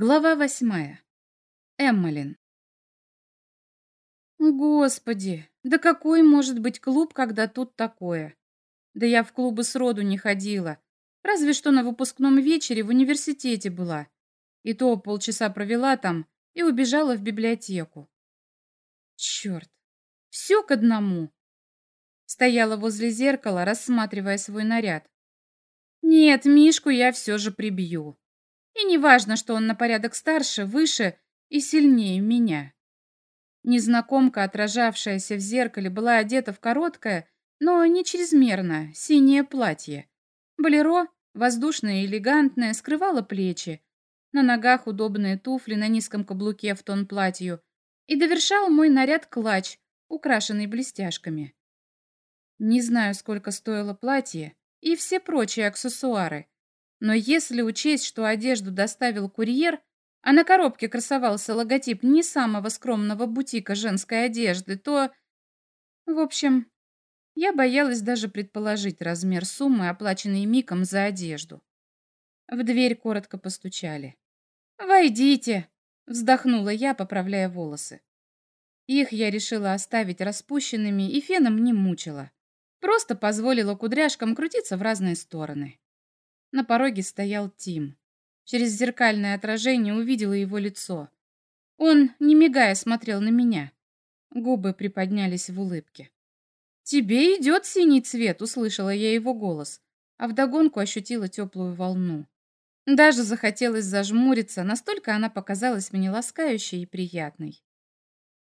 Глава восьмая. Эммалин. Господи, да какой может быть клуб, когда тут такое? Да я в клубы сроду не ходила. Разве что на выпускном вечере в университете была. И то полчаса провела там и убежала в библиотеку. Черт, все к одному. Стояла возле зеркала, рассматривая свой наряд. Нет, Мишку я все же прибью. И не важно, что он на порядок старше, выше и сильнее меня. Незнакомка, отражавшаяся в зеркале, была одета в короткое, но не чрезмерно, синее платье. Болеро, воздушное и элегантное, скрывало плечи. На ногах удобные туфли на низком каблуке в тон платью. И довершал мой наряд клатч, украшенный блестяшками. Не знаю, сколько стоило платье и все прочие аксессуары, но если учесть, что одежду доставил курьер, а на коробке красовался логотип не самого скромного бутика женской одежды, то... В общем, я боялась даже предположить размер суммы, оплаченной Миком за одежду. В дверь коротко постучали. «Войдите!» — вздохнула я, поправляя волосы. Их я решила оставить распущенными и феном не мучила. Просто позволила кудряшкам крутиться в разные стороны. На пороге стоял Тим. Через зеркальное отражение увидела его лицо. Он, не мигая, смотрел на меня. Губы приподнялись в улыбке. «Тебе идет синий цвет», — услышала я его голос, а вдогонку ощутила теплую волну. Даже захотелось зажмуриться, настолько она показалась мне ласкающей и приятной.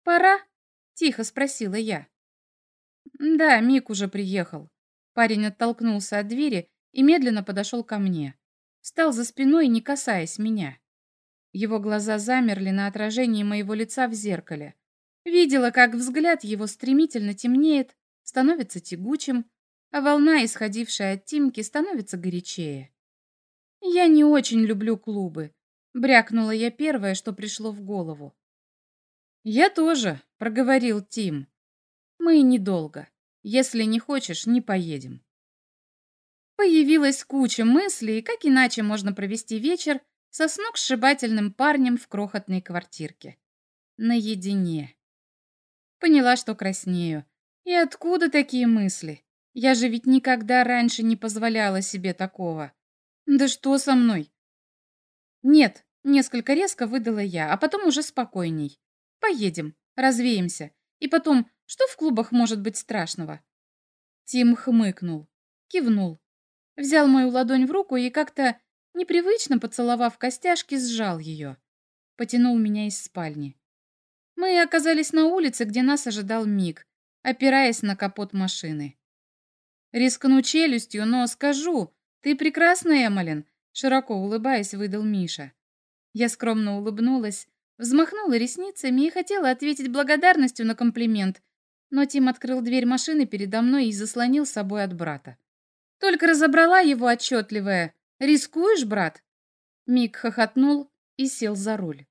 «Пора?» — тихо спросила я. «Да, Мик уже приехал». Парень оттолкнулся от двери и медленно подошел ко мне. Встал за спиной, не касаясь меня. Его глаза замерли на отражении моего лица в зеркале. Видела, как взгляд его стремительно темнеет, становится тягучим, а волна, исходившая от Тимки, становится горячее. «Я не очень люблю клубы», — брякнула я первое, что пришло в голову. «Я тоже», — проговорил Тим. «Мы недолго. Если не хочешь, не поедем». Появилась куча мыслей, как иначе можно провести вечер со сногсшибательным парнем в крохотной квартирке. Наедине. Поняла, что краснею. И откуда такие мысли? Я же ведь никогда раньше не позволяла себе такого. Да что со мной? Нет, несколько резко выдала я, а потом уже спокойней. Поедем, развеемся. И потом, что в клубах может быть страшного? Тим хмыкнул, кивнул взял мою ладонь в руку и как-то, непривычно поцеловав костяшки, сжал ее. Потянул меня из спальни. Мы оказались на улице, где нас ожидал Мик, опираясь на капот машины. «Рискну челюстью, но скажу, ты прекрасная, Эмалин», широко улыбаясь, выдал Миша. Я скромно улыбнулась, взмахнула ресницами и хотела ответить благодарностью на комплимент, но Тим открыл дверь машины передо мной и заслонил собой от брата. Только разобрала его отчетливое. «Рискуешь, брат?» Мик хохотнул и сел за руль.